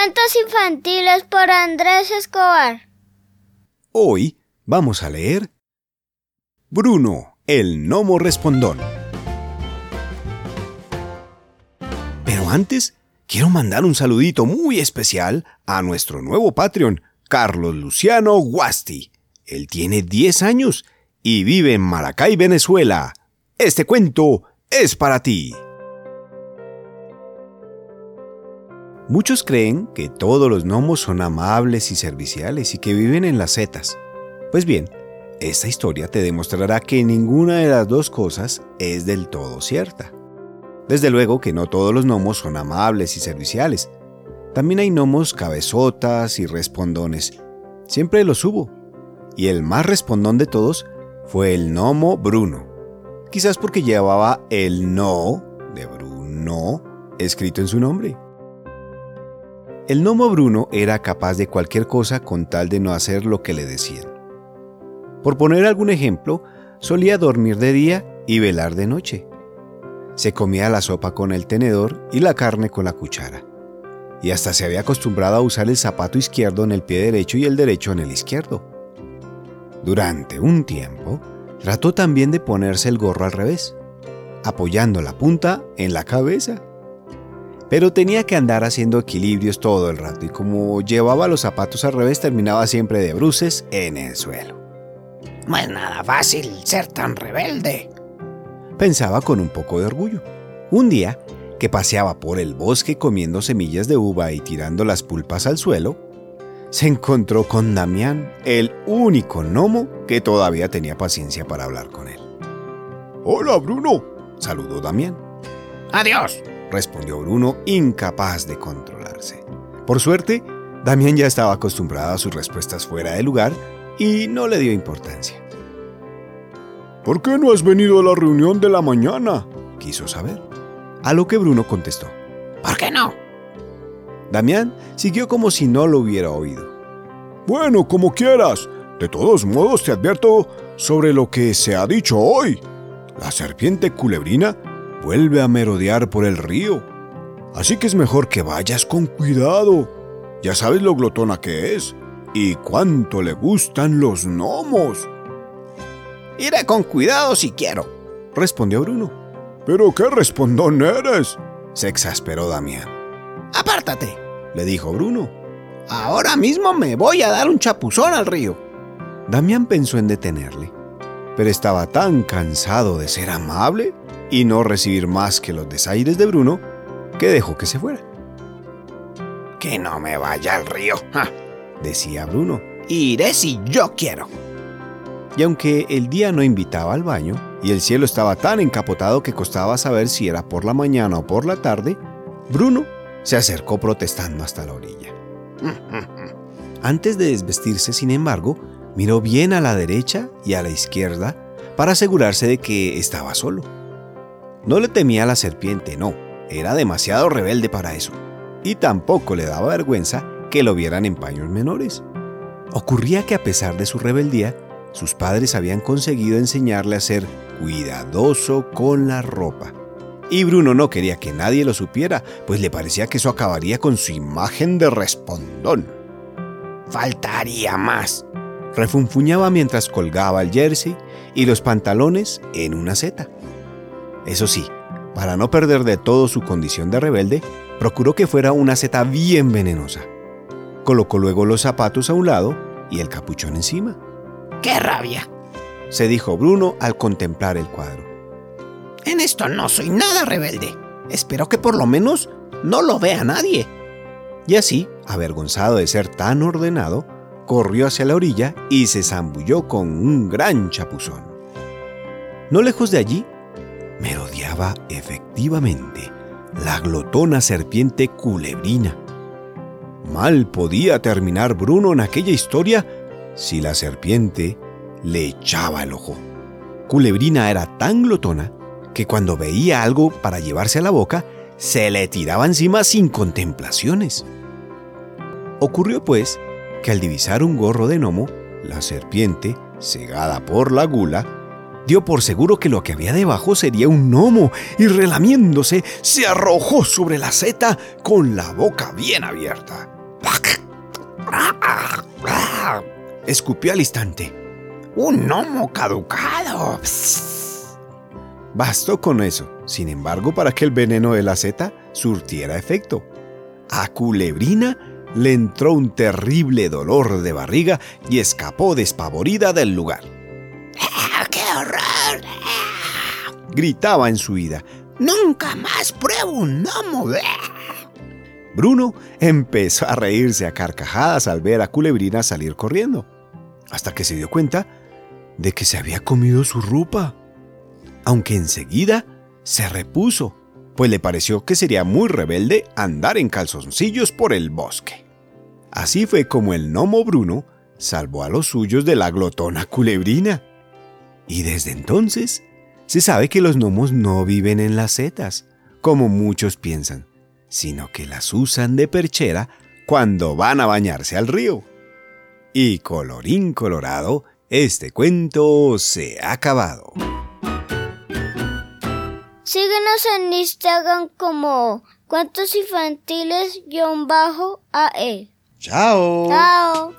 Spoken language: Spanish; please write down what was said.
Cuentos infantiles por Andrés Escobar. Hoy vamos a leer Bruno, el gnomo respondón. Pero antes, quiero mandar un saludito muy especial a nuestro nuevo Patreon, Carlos Luciano Guasti. Él tiene 10 años y vive en Maracay, Venezuela. Este cuento es para ti. Muchos creen que todos los gnomos son amables y serviciales y que viven en las setas. Pues bien, esta historia te demostrará que ninguna de las dos cosas es del todo cierta. Desde luego que no todos los gnomos son amables y serviciales. También hay gnomos cabezotas y respondones. Siempre los hubo. Y el más respondón de todos fue el gnomo Bruno. Quizás porque llevaba el no de Bruno escrito en su nombre. El gnomo Bruno era capaz de cualquier cosa con tal de no hacer lo que le decían. Por poner algún ejemplo, solía dormir de día y velar de noche. Se comía la sopa con el tenedor y la carne con la cuchara. Y hasta se había acostumbrado a usar el zapato izquierdo en el pie derecho y el derecho en el izquierdo. Durante un tiempo, trató también de ponerse el gorro al revés, apoyando la punta en la cabeza pero tenía que andar haciendo equilibrios todo el rato y como llevaba los zapatos al revés terminaba siempre de bruces en el suelo. No es nada fácil ser tan rebelde, pensaba con un poco de orgullo. Un día, que paseaba por el bosque comiendo semillas de uva y tirando las pulpas al suelo, se encontró con Damián, el único gnomo que todavía tenía paciencia para hablar con él. Hola, Bruno, saludó Damián. Adiós, respondió Bruno, incapaz de controlarse. Por suerte, Damián ya estaba acostumbrado a sus respuestas fuera de lugar y no le dio importancia. ¿Por qué no has venido a la reunión de la mañana? quiso saber. A lo que Bruno contestó. ¿Por qué no? Damián siguió como si no lo hubiera oído. Bueno, como quieras. De todos modos te advierto sobre lo que se ha dicho hoy. La serpiente culebrina vuelve a merodear por el río. Así que es mejor que vayas con cuidado. Ya sabes lo glotona que es y cuánto le gustan los gnomos. Iré con cuidado si quiero, respondió Bruno. ¿Pero qué respondón eres? se exasperó Damián. Apártate, le dijo Bruno. Ahora mismo me voy a dar un chapuzón al río. Damián pensó en detenerle, pero estaba tan cansado de ser amable y no recibir más que los desaires de Bruno, que dejó que se fuera. Que no me vaya al río, decía Bruno. Iré si yo quiero. Y aunque el día no invitaba al baño, y el cielo estaba tan encapotado que costaba saber si era por la mañana o por la tarde, Bruno se acercó protestando hasta la orilla. Antes de desvestirse, sin embargo, miró bien a la derecha y a la izquierda para asegurarse de que estaba solo. No le temía a la serpiente, no, era demasiado rebelde para eso. Y tampoco le daba vergüenza que lo vieran en paños menores. Ocurría que a pesar de su rebeldía, sus padres habían conseguido enseñarle a ser cuidadoso con la ropa. Y Bruno no quería que nadie lo supiera, pues le parecía que eso acabaría con su imagen de respondón. Faltaría más, refunfuñaba mientras colgaba el jersey y los pantalones en una seta. Eso sí, para no perder de todo su condición de rebelde, procuró que fuera una seta bien venenosa. Colocó luego los zapatos a un lado y el capuchón encima. ¡Qué rabia! se dijo Bruno al contemplar el cuadro. En esto no soy nada rebelde. Espero que por lo menos no lo vea nadie. Y así, avergonzado de ser tan ordenado, corrió hacia la orilla y se zambulló con un gran chapuzón. No lejos de allí efectivamente la glotona serpiente culebrina. Mal podía terminar Bruno en aquella historia si la serpiente le echaba el ojo. Culebrina era tan glotona que cuando veía algo para llevarse a la boca, se le tiraba encima sin contemplaciones. Ocurrió pues que al divisar un gorro de gnomo, la serpiente, cegada por la gula, dio por seguro que lo que había debajo sería un gnomo y relamiéndose se arrojó sobre la seta con la boca bien abierta. Escupió al instante. ¡Un gnomo caducado! Bastó con eso, sin embargo, para que el veneno de la seta surtiera efecto. A Culebrina le entró un terrible dolor de barriga y escapó despavorida del lugar. Gritaba en su ida. ¡Nunca más pruebo un gnomo! Bruno empezó a reírse a carcajadas al ver a Culebrina salir corriendo, hasta que se dio cuenta de que se había comido su ropa, aunque enseguida se repuso, pues le pareció que sería muy rebelde andar en calzoncillos por el bosque. Así fue como el gnomo Bruno salvó a los suyos de la glotona culebrina. Y desde entonces se sabe que los gnomos no viven en las setas, como muchos piensan, sino que las usan de perchera cuando van a bañarse al río. Y colorín colorado, este cuento se ha acabado. Síguenos en Instagram como cuentos infantiles-ae. Chao. Chao.